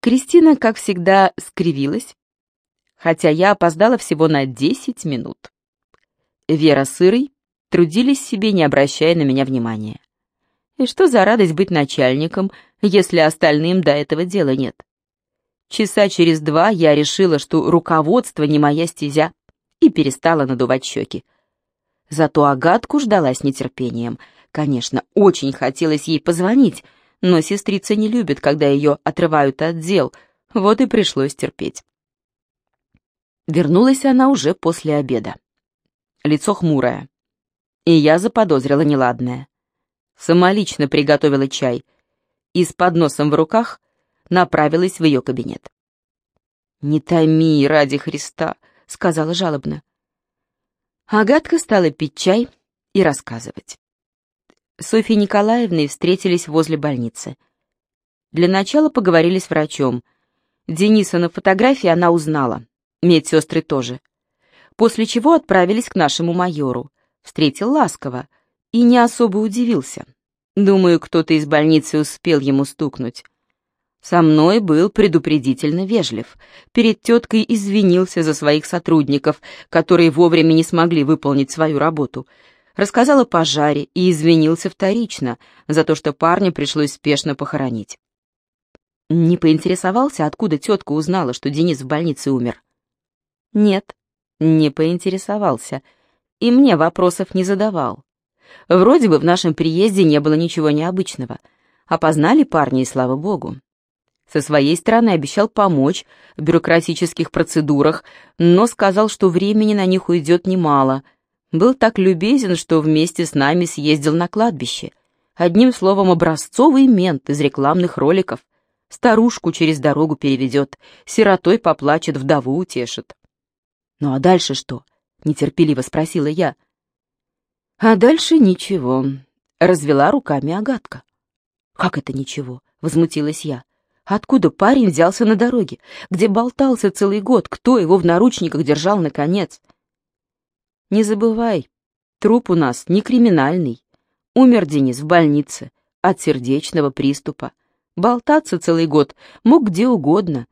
Кристина, как всегда, скривилась, хотя я опоздала всего на 10 минут. Вера с Ирой трудились себе, не обращая на меня внимания. И что за радость быть начальником, если остальным до этого дела нет? Часа через два я решила, что руководство не моя стезя, и перестала надувать щеки. Зато Агатку ждала с нетерпением. Конечно, очень хотелось ей позвонить, но сестрица не любит, когда ее отрывают от дел, вот и пришлось терпеть. Вернулась она уже после обеда. Лицо хмурое. И я заподозрила неладное. Самолично приготовила чай и с подносом в руках направилась в ее кабинет. «Не томи, ради Христа», — сказала жалобно. Агатка стала пить чай и рассказывать. Софьей Николаевной встретились возле больницы. Для начала поговорили с врачом. Дениса на фотографии она узнала, медсестры тоже. После чего отправились к нашему майору. Встретил ласково и не особо удивился. Думаю, кто-то из больницы успел ему стукнуть. Со мной был предупредительно вежлив. Перед теткой извинился за своих сотрудников, которые вовремя не смогли выполнить свою работу. Рассказал о пожаре и извинился вторично за то, что парня пришлось спешно похоронить. Не поинтересовался, откуда тетка узнала, что Денис в больнице умер? Нет, не поинтересовался. И мне вопросов не задавал. Вроде бы в нашем приезде не было ничего необычного. Опознали парня, и слава богу. Со своей стороны обещал помочь в бюрократических процедурах, но сказал, что времени на них уйдет немало. Был так любезен, что вместе с нами съездил на кладбище. Одним словом, образцовый мент из рекламных роликов. Старушку через дорогу переведет, сиротой поплачет, вдову утешит. «Ну а дальше что?» — нетерпеливо спросила я. «А дальше ничего», — развела руками Агатка. «Как это ничего?» — возмутилась я. Откуда парень взялся на дороге? Где болтался целый год? Кто его в наручниках держал, наконец? Не забывай, труп у нас не криминальный. Умер Денис в больнице от сердечного приступа. Болтаться целый год мог где угодно.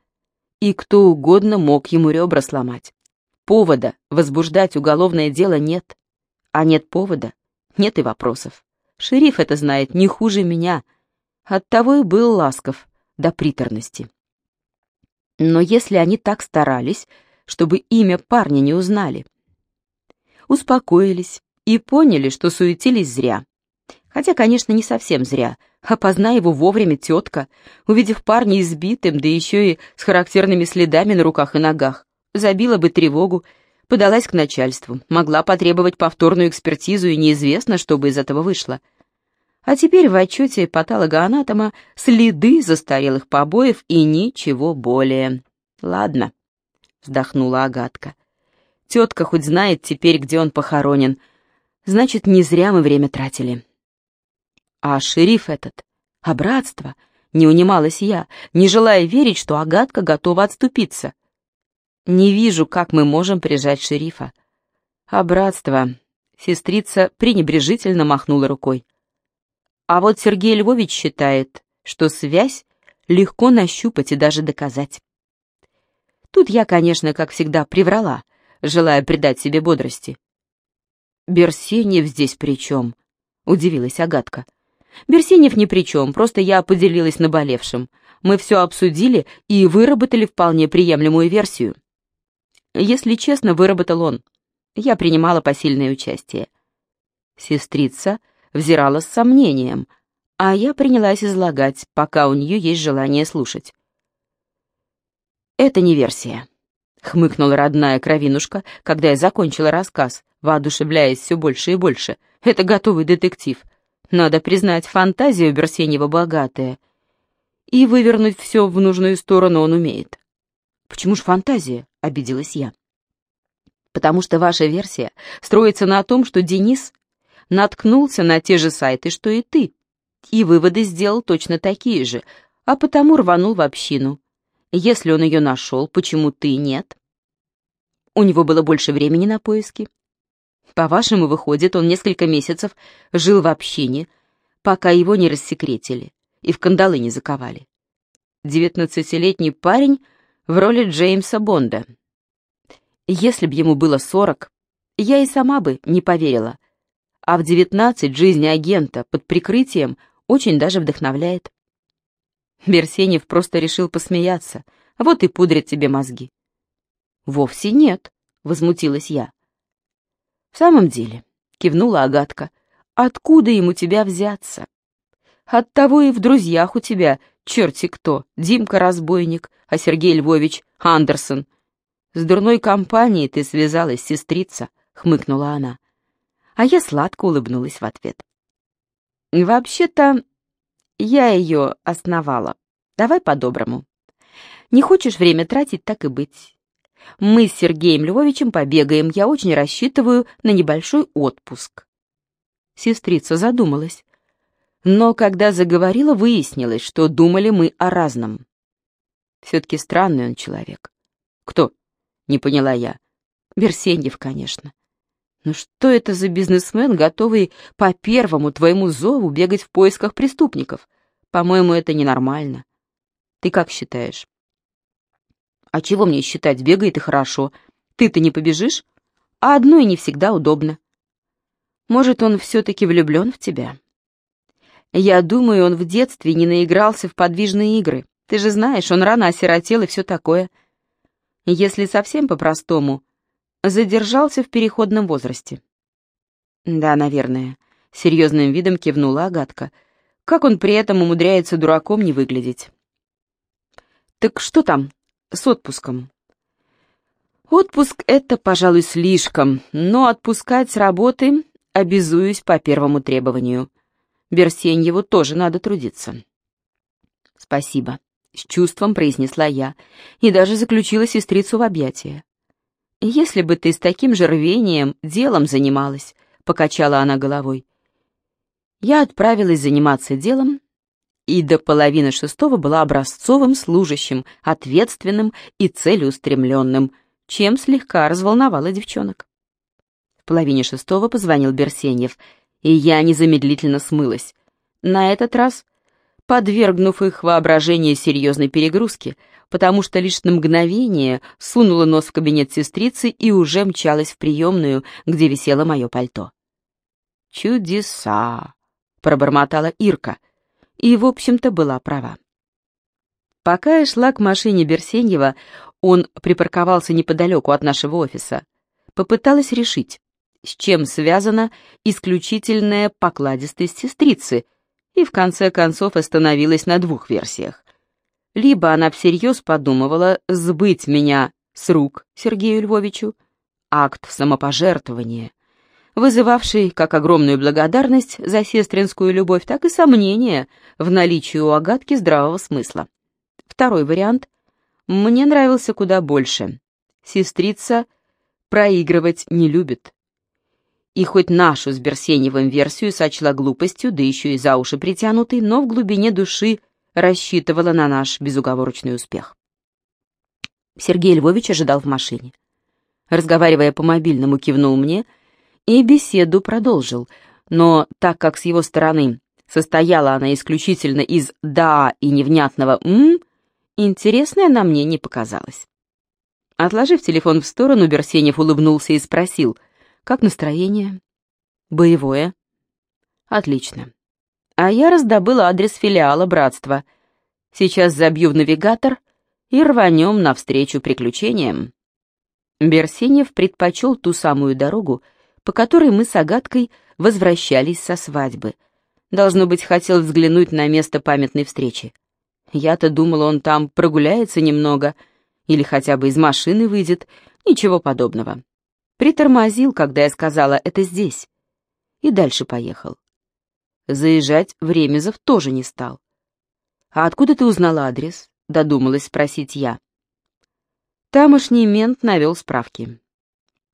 И кто угодно мог ему ребра сломать. Повода возбуждать уголовное дело нет. А нет повода, нет и вопросов. Шериф это знает не хуже меня. Оттого и был ласков до приторности. Но если они так старались, чтобы имя парня не узнали, успокоились и поняли, что суетились зря. Хотя, конечно, не совсем зря. Опозна его вовремя тетка, увидев парня избитым, да еще и с характерными следами на руках и ногах, забила бы тревогу, подалась к начальству, могла потребовать повторную экспертизу, и неизвестно, что бы из этого вышло. А теперь в отчете патологоанатома следы застарелых побоев и ничего более. Ладно, вздохнула Агатка. Тетка хоть знает теперь, где он похоронен. Значит, не зря мы время тратили. А шериф этот, а братство, не унималась я, не желая верить, что Агатка готова отступиться. Не вижу, как мы можем прижать шерифа. А братство... Сестрица пренебрежительно махнула рукой. А вот Сергей Львович считает, что связь легко нащупать и даже доказать. Тут я, конечно, как всегда, приврала, желая придать себе бодрости. «Берсенев здесь при чем?» — удивилась Агатка. «Берсенев ни при чем, просто я поделилась наболевшим. Мы все обсудили и выработали вполне приемлемую версию. Если честно, выработал он. Я принимала посильное участие. Сестрица взирала с сомнением, а я принялась излагать, пока у нее есть желание слушать. «Это не версия», — хмыкнула родная кровинушка, когда я закончила рассказ, воодушевляясь все больше и больше. «Это готовый детектив. Надо признать, фантазия у Берсенева богатая. И вывернуть все в нужную сторону он умеет». «Почему ж фантазия?» — обиделась я. «Потому что ваша версия строится на том, что Денис наткнулся на те же сайты, что и ты, и выводы сделал точно такие же, а потому рванул в общину. Если он ее нашел, почему ты нет? У него было больше времени на поиски. По-вашему, выходит, он несколько месяцев жил в общине, пока его не рассекретили и в кандалы не заковали. девятнадцатилетний парень в роли Джеймса Бонда. Если б ему было сорок, я и сама бы не поверила. А в девятнадцать жизнь агента под прикрытием очень даже вдохновляет. Берсенев просто решил посмеяться. Вот и пудрит тебе мозги. «Вовсе нет», — возмутилась я. «В самом деле», — кивнула Агатка, — «откуда ему тебя взяться? Оттого и в друзьях у тебя черти кто, Димка-разбойник, а Сергей Львович Андерсон. С дурной компанией ты связалась, сестрица», — хмыкнула она. А я сладко улыбнулась в ответ. «Вообще-то я ее основала. Давай по-доброму. Не хочешь время тратить, так и быть. Мы с Сергеем Львовичем побегаем, я очень рассчитываю на небольшой отпуск. Сестрица задумалась. Но когда заговорила, выяснилось, что думали мы о разном. Все-таки странный он человек. Кто? Не поняла я. Берсеньев, конечно. Но что это за бизнесмен, готовый по первому твоему зову бегать в поисках преступников? По-моему, это ненормально. Ты как считаешь? А чего мне считать, бегает и хорошо. Ты-то не побежишь? А одной не всегда удобно. Может, он все-таки влюблен в тебя? Я думаю, он в детстве не наигрался в подвижные игры. Ты же знаешь, он рано осиротел и все такое. Если совсем по-простому, задержался в переходном возрасте. Да, наверное, серьезным видом кивнула Агатка. Как он при этом умудряется дураком не выглядеть? Так что там с отпуском? Отпуск — это, пожалуй, слишком, но отпускать с работы обязуюсь по первому требованию. Берсеньеву тоже надо трудиться. Спасибо, с чувством произнесла я и даже заключила сестрицу в объятия. Если бы ты с таким же рвением делом занималась, покачала она головой. Я отправилась заниматься делом, и до половины шестого была образцовым служащим, ответственным и целеустремленным, чем слегка разволновала девчонок. В половине шестого позвонил Берсеньев, и я незамедлительно смылась. На этот раз подвергнув их воображение серьезной перегрузке, потому что лишь на мгновение сунула нос в кабинет сестрицы и уже мчалась в приемную, где висело мое пальто. «Чудеса!» — пробормотала Ирка, и, в общем-то, была права. Пока я шла к машине Берсеньева, он припарковался неподалеку от нашего офиса. Попыталась решить, с чем связана исключительная покладистость сестрицы, и в конце концов остановилась на двух версиях. Либо она всерьез подумывала сбыть меня с рук Сергею Львовичу, акт самопожертвования, вызывавший как огромную благодарность за сестринскую любовь, так и сомнения в наличии у Агатки здравого смысла. Второй вариант мне нравился куда больше. Сестрица проигрывать не любит. И хоть нашу с Берсеневым версию сочла глупостью, да еще и за уши притянутой, но в глубине души рассчитывала на наш безуговорочный успех. Сергей Львович ожидал в машине. Разговаривая по мобильному, кивнул мне — и беседу продолжил, но так как с его стороны состояла она исключительно из «да» и невнятного «м», интересной она мне не показалась. Отложив телефон в сторону, Берсенев улыбнулся и спросил, «Как настроение?» «Боевое». «Отлично. А я раздобыла адрес филиала братства. Сейчас забью в навигатор и рванем навстречу приключениям». Берсенев предпочел ту самую дорогу, по которой мы с Агаткой возвращались со свадьбы. Должно быть, хотел взглянуть на место памятной встречи. Я-то думала, он там прогуляется немного или хотя бы из машины выйдет. Ничего подобного. Притормозил, когда я сказала «это здесь». И дальше поехал. Заезжать в Ремезов тоже не стал. «А откуда ты узнала адрес?» — додумалась спросить я. Тамошний мент навел справки.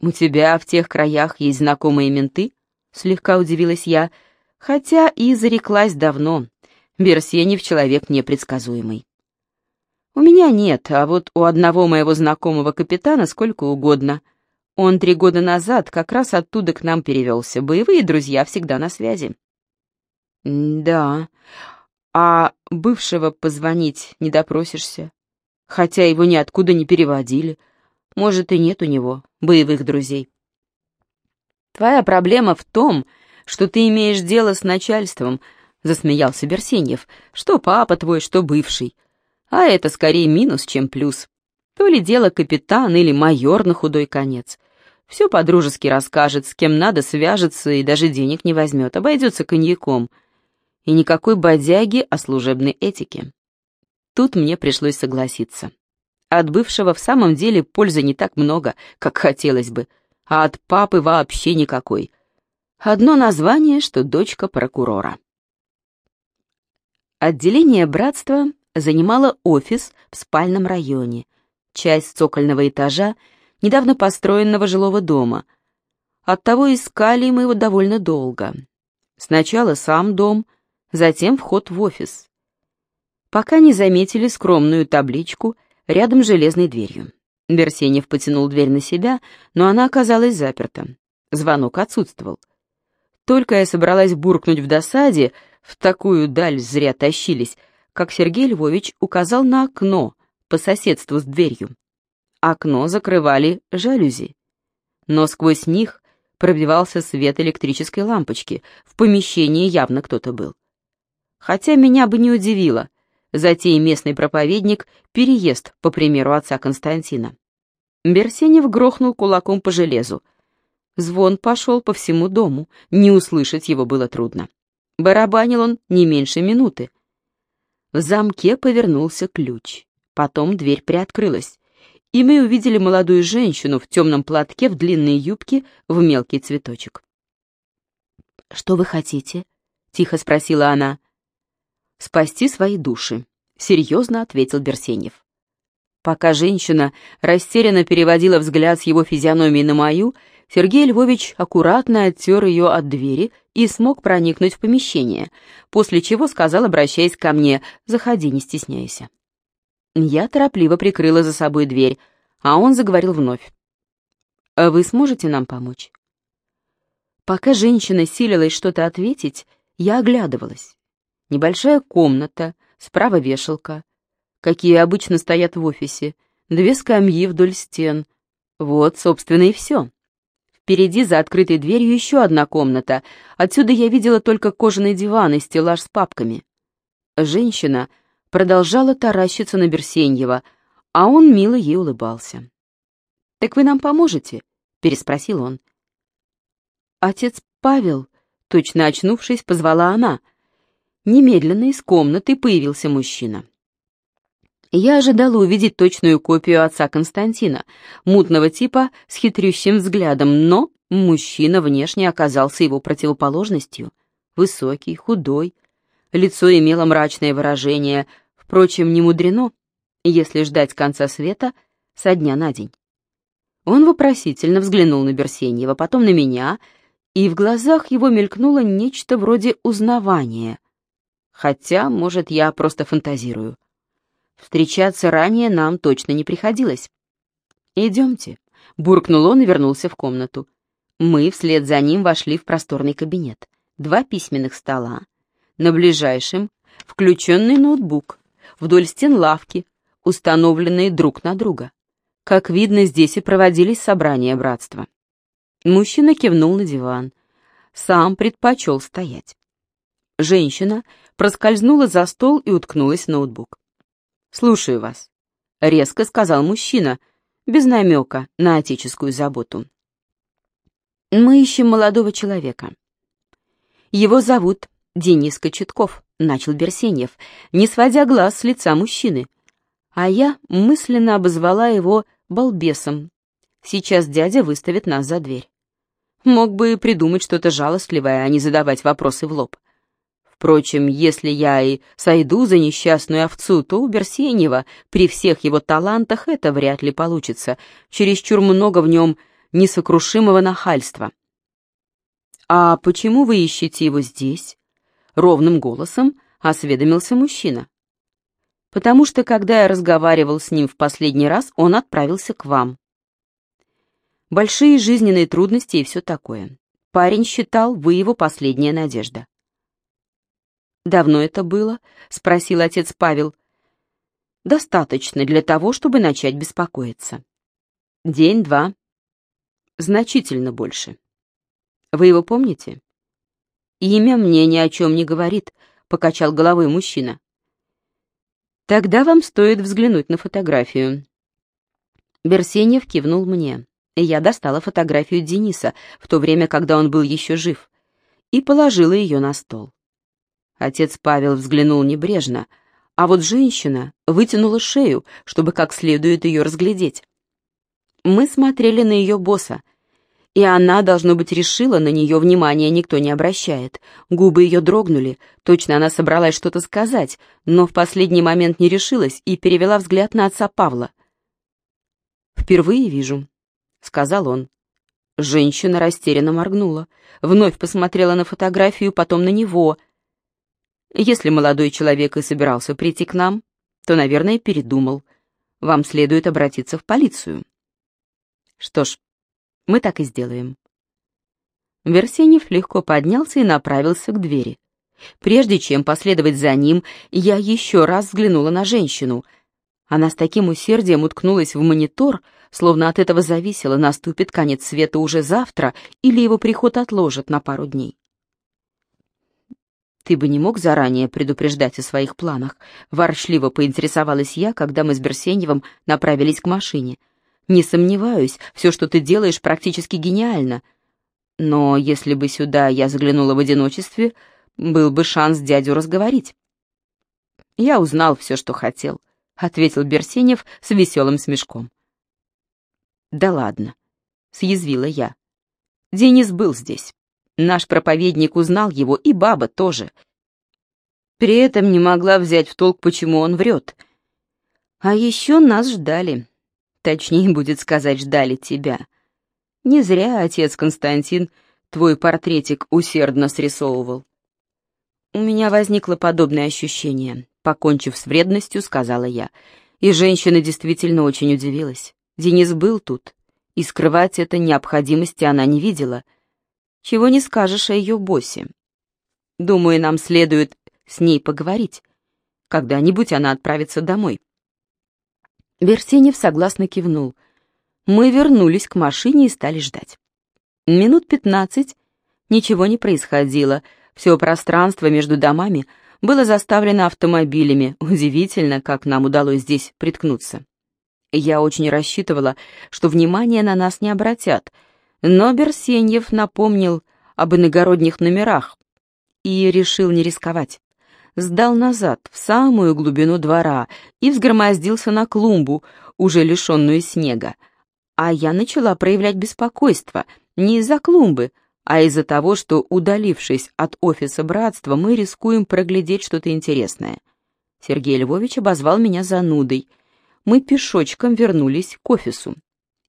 «У тебя в тех краях есть знакомые менты?» — слегка удивилась я, хотя и зареклась давно. Берсенев человек непредсказуемый. «У меня нет, а вот у одного моего знакомого капитана сколько угодно. Он три года назад как раз оттуда к нам перевелся. Боевые друзья всегда на связи». «Да. А бывшего позвонить не допросишься, хотя его ниоткуда не переводили. Может, и нет у него боевых друзей. Твоя проблема в том, что ты имеешь дело с начальством, засмеялся Берсеньев. Что папа твой, что бывший. А это скорее минус, чем плюс. То ли дело капитан или майор на худой конец. Все по-дружески расскажет, с кем надо свяжется и даже денег не возьмет, обойдется коньяком. И никакой бодяги о служебной этике. Тут мне пришлось согласиться. От бывшего в самом деле пользы не так много, как хотелось бы, а от папы вообще никакой. Одно название, что дочка прокурора. Отделение братства занимало офис в спальном районе, часть цокольного этажа недавно построенного жилого дома. Оттого искали мы его довольно долго. Сначала сам дом, затем вход в офис. Пока не заметили скромную табличку рядом с железной дверью. Берсенев потянул дверь на себя, но она оказалась заперта. Звонок отсутствовал. Только я собралась буркнуть в досаде, в такую даль зря тащились, как Сергей Львович указал на окно по соседству с дверью. Окно закрывали жалюзи, но сквозь них пробивался свет электрической лампочки, в помещении явно кто-то был. Хотя меня бы не удивило, затея местный проповедник переезд, по примеру отца Константина. Берсенев грохнул кулаком по железу. Звон пошел по всему дому, не услышать его было трудно. Барабанил он не меньше минуты. В замке повернулся ключ. Потом дверь приоткрылась и мы увидели молодую женщину в темном платке, в длинной юбке, в мелкий цветочек. «Что вы хотите?» — тихо спросила она. «Спасти свои души», — серьезно ответил Берсенев. Пока женщина растерянно переводила взгляд с его физиономии на мою, Сергей Львович аккуратно оттер ее от двери и смог проникнуть в помещение, после чего сказал, обращаясь ко мне, «Заходи, не стесняйся». Я торопливо прикрыла за собой дверь, а он заговорил вновь. «А «Вы сможете нам помочь?» Пока женщина силилась что-то ответить, я оглядывалась. Небольшая комната, справа вешалка, какие обычно стоят в офисе, две скамьи вдоль стен. Вот, собственно, и все. Впереди, за открытой дверью, еще одна комната. Отсюда я видела только кожаный диван и стеллаж с папками. Женщина — продолжала таращиться на Берсеньева, а он мило ей улыбался. «Так вы нам поможете?» — переспросил он. «Отец Павел», — точно очнувшись, позвала она. Немедленно из комнаты появился мужчина. Я ожидала увидеть точную копию отца Константина, мутного типа с хитрющим взглядом, но мужчина внешне оказался его противоположностью. Высокий, худой, лицо имело мрачное выражение, Впрочем, не мудрено, если ждать конца света со дня на день. Он вопросительно взглянул на Берсеньева, потом на меня, и в глазах его мелькнуло нечто вроде узнавания. Хотя, может, я просто фантазирую. Встречаться ранее нам точно не приходилось. «Идемте», — буркнул он и вернулся в комнату. Мы вслед за ним вошли в просторный кабинет. Два письменных стола. На ближайшем — включенный ноутбук вдоль стен лавки, установленные друг на друга. Как видно, здесь и проводились собрания братства. Мужчина кивнул на диван. Сам предпочел стоять. Женщина проскользнула за стол и уткнулась в ноутбук. «Слушаю вас», — резко сказал мужчина, без намека на отеческую заботу. «Мы ищем молодого человека. Его зовут Денис Кочетков начал Берсеньев, не сводя глаз с лица мужчины. А я мысленно обозвала его балбесом. Сейчас дядя выставит нас за дверь. Мог бы придумать что-то жалостливое, а не задавать вопросы в лоб. Впрочем, если я и сойду за несчастную овцу, то у Берсеньева при всех его талантах это вряд ли получится. Чересчур много в нем несокрушимого нахальства. «А почему вы ищете его здесь?» Ровным голосом осведомился мужчина. «Потому что, когда я разговаривал с ним в последний раз, он отправился к вам. Большие жизненные трудности и все такое. Парень считал, вы его последняя надежда». «Давно это было?» — спросил отец Павел. «Достаточно для того, чтобы начать беспокоиться. День-два. Значительно больше. Вы его помните?» «Имя мне ни о чем не говорит», — покачал головой мужчина. «Тогда вам стоит взглянуть на фотографию». Берсенев кивнул мне, и я достала фотографию Дениса в то время, когда он был еще жив, и положила ее на стол. Отец Павел взглянул небрежно, а вот женщина вытянула шею, чтобы как следует ее разглядеть. Мы смотрели на ее босса, и она, должно быть, решила, на нее внимания никто не обращает. Губы ее дрогнули, точно она собралась что-то сказать, но в последний момент не решилась и перевела взгляд на отца Павла. «Впервые вижу», — сказал он. Женщина растерянно моргнула, вновь посмотрела на фотографию, потом на него — если молодой человек и собирался прийти к нам, то, наверное, передумал. Вам следует обратиться в полицию. Что ж, мы так и сделаем. Версенев легко поднялся и направился к двери. Прежде чем последовать за ним, я еще раз взглянула на женщину. Она с таким усердием уткнулась в монитор, словно от этого зависело, наступит конец света уже завтра или его приход отложат на пару дней. «Ты бы не мог заранее предупреждать о своих планах?» Ворчливо поинтересовалась я, когда мы с Берсеньевым направились к машине. «Не сомневаюсь, все, что ты делаешь, практически гениально. Но если бы сюда я заглянула в одиночестве, был бы шанс дядю разговорить». «Я узнал все, что хотел», — ответил Берсенев с веселым смешком. «Да ладно», — съязвила я. «Денис был здесь». Наш проповедник узнал его, и баба тоже. При этом не могла взять в толк, почему он врет. А еще нас ждали. Точнее, будет сказать, ждали тебя. Не зря отец Константин твой портретик усердно срисовывал. У меня возникло подобное ощущение. Покончив с вредностью, сказала я. И женщина действительно очень удивилась. Денис был тут, и скрывать это необходимости она не видела — чего не скажешь о ее боссе. Думаю, нам следует с ней поговорить. Когда-нибудь она отправится домой. Берсенев согласно кивнул. Мы вернулись к машине и стали ждать. Минут пятнадцать ничего не происходило. Все пространство между домами было заставлено автомобилями. Удивительно, как нам удалось здесь приткнуться. Я очень рассчитывала, что внимание на нас не обратят — но Берсеньев напомнил об иногородних номерах и решил не рисковать. Сдал назад, в самую глубину двора, и взгромоздился на клумбу, уже лишенную снега. А я начала проявлять беспокойство не из-за клумбы, а из-за того, что, удалившись от офиса братства, мы рискуем проглядеть что-то интересное. Сергей Львович обозвал меня занудой. Мы пешочком вернулись к офису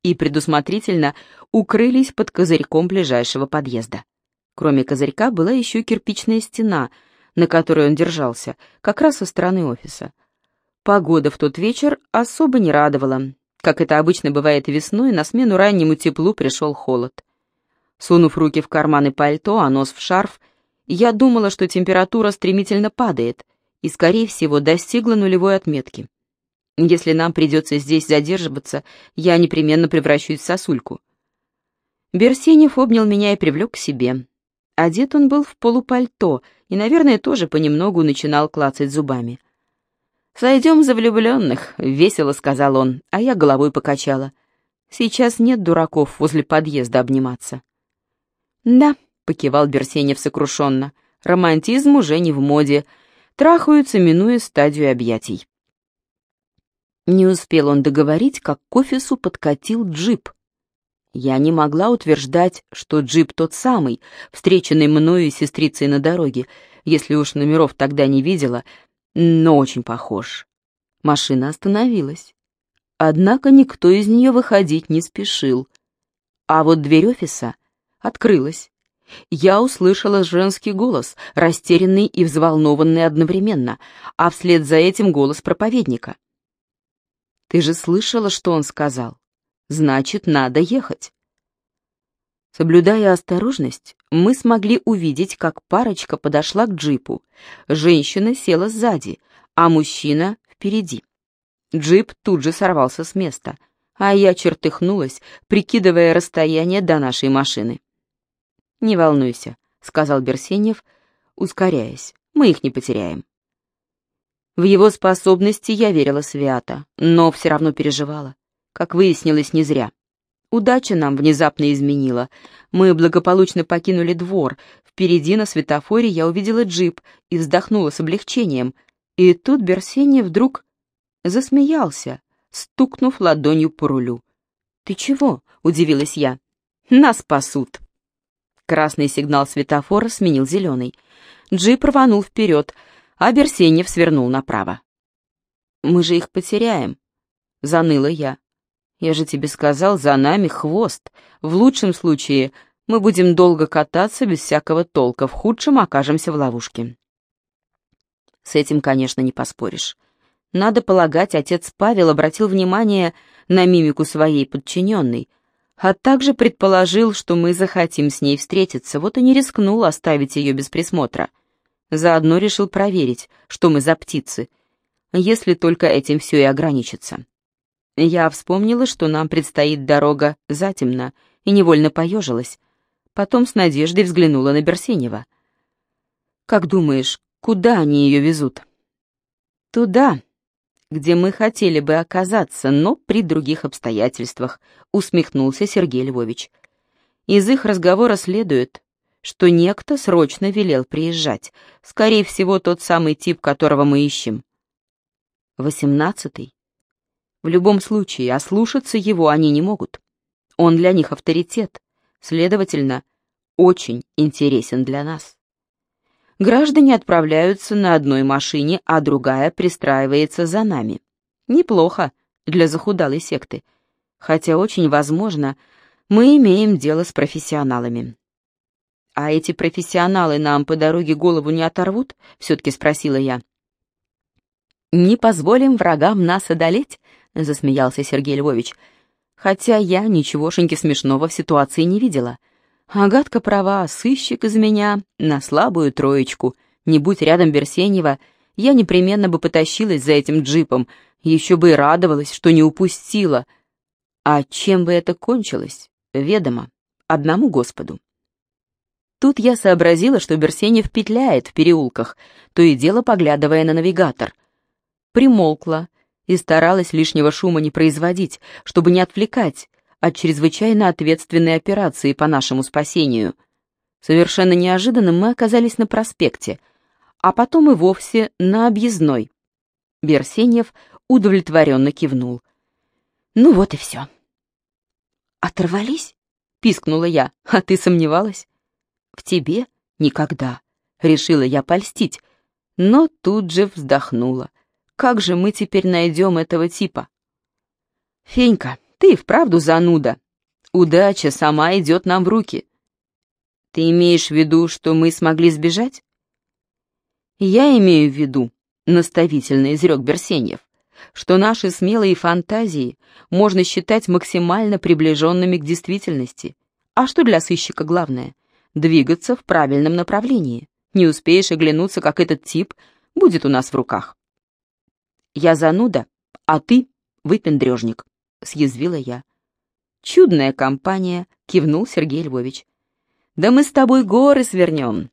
и предусмотрительно укрылись под козырьком ближайшего подъезда. Кроме козырька была еще кирпичная стена, на которой он держался, как раз со стороны офиса. Погода в тот вечер особо не радовала. Как это обычно бывает весной, на смену раннему теплу пришел холод. Сунув руки в карманы пальто, а нос в шарф, я думала, что температура стремительно падает и, скорее всего, достигла нулевой отметки. Если нам придется здесь задерживаться, я непременно превращусь в сосульку. Берсенев обнял меня и привлек к себе. Одет он был в полупальто и, наверное, тоже понемногу начинал клацать зубами. «Сойдем за влюбленных», — весело сказал он, а я головой покачала. «Сейчас нет дураков возле подъезда обниматься». «Да», — покивал Берсенев сокрушенно, — «романтизм уже не в моде. Трахаются, минуя стадию объятий». Не успел он договорить, как к офису подкатил джип. Я не могла утверждать, что джип тот самый, встреченный мною и сестрицей на дороге, если уж номеров тогда не видела, но очень похож. Машина остановилась. Однако никто из нее выходить не спешил. А вот дверь офиса открылась. Я услышала женский голос, растерянный и взволнованный одновременно, а вслед за этим голос проповедника. Ты же слышала, что он сказал? Значит, надо ехать. Соблюдая осторожность, мы смогли увидеть, как парочка подошла к джипу. Женщина села сзади, а мужчина впереди. Джип тут же сорвался с места, а я чертыхнулась, прикидывая расстояние до нашей машины. «Не волнуйся», — сказал Берсенев, ускоряясь, — «мы их не потеряем». В его способности я верила свято, но все равно переживала. Как выяснилось, не зря. Удача нам внезапно изменила. Мы благополучно покинули двор. Впереди на светофоре я увидела джип и вздохнула с облегчением. И тут Берсений вдруг засмеялся, стукнув ладонью по рулю. «Ты чего?» — удивилась я. «Нас спасут». Красный сигнал светофора сменил зеленый. Джип рванул вперед, а Берсенев свернул направо. «Мы же их потеряем», — заныла я. Я же тебе сказал, за нами хвост. В лучшем случае мы будем долго кататься без всякого толка, в худшем окажемся в ловушке. С этим, конечно, не поспоришь. Надо полагать, отец Павел обратил внимание на мимику своей подчиненной, а также предположил, что мы захотим с ней встретиться, вот и не рискнул оставить ее без присмотра. Заодно решил проверить, что мы за птицы, если только этим все и ограничится. Я вспомнила, что нам предстоит дорога затемно, и невольно поежилась. Потом с надеждой взглянула на Берсенева. «Как думаешь, куда они ее везут?» «Туда, где мы хотели бы оказаться, но при других обстоятельствах», усмехнулся Сергей Львович. «Из их разговора следует, что некто срочно велел приезжать. Скорее всего, тот самый тип, которого мы ищем». «Восемнадцатый?» В любом случае, ослушаться его они не могут. Он для них авторитет, следовательно, очень интересен для нас. Граждане отправляются на одной машине, а другая пристраивается за нами. Неплохо для захудалой секты, хотя очень возможно, мы имеем дело с профессионалами. «А эти профессионалы нам по дороге голову не оторвут?» — все-таки спросила я. «Не позволим врагам нас одолеть?» — засмеялся Сергей Львович. «Хотя я ничегошеньки смешного в ситуации не видела. Агатка права, сыщик из меня на слабую троечку. Не будь рядом Берсенева, я непременно бы потащилась за этим джипом, еще бы и радовалась, что не упустила. А чем бы это кончилось, ведомо, одному Господу». Тут я сообразила, что Берсенев петляет в переулках, то и дело поглядывая на навигатор. Примолкла, и старалась лишнего шума не производить, чтобы не отвлекать от чрезвычайно ответственной операции по нашему спасению. Совершенно неожиданно мы оказались на проспекте, а потом и вовсе на объездной. Берсеньев удовлетворенно кивнул. «Ну вот и все». «Оторвались?» — пискнула я. «А ты сомневалась?» «В тебе? Никогда», — решила я польстить, но тут же вздохнула. Как же мы теперь найдем этого типа? Фенька, ты вправду зануда. Удача сама идет нам в руки. Ты имеешь в виду, что мы смогли сбежать? Я имею в виду, наставительно изрек Берсеньев, что наши смелые фантазии можно считать максимально приближенными к действительности. А что для сыщика главное? Двигаться в правильном направлении. Не успеешь оглянуться, как этот тип будет у нас в руках. «Я зануда, а ты выпендрежник», — съязвила я. «Чудная компания», — кивнул Сергей Львович. «Да мы с тобой горы свернем.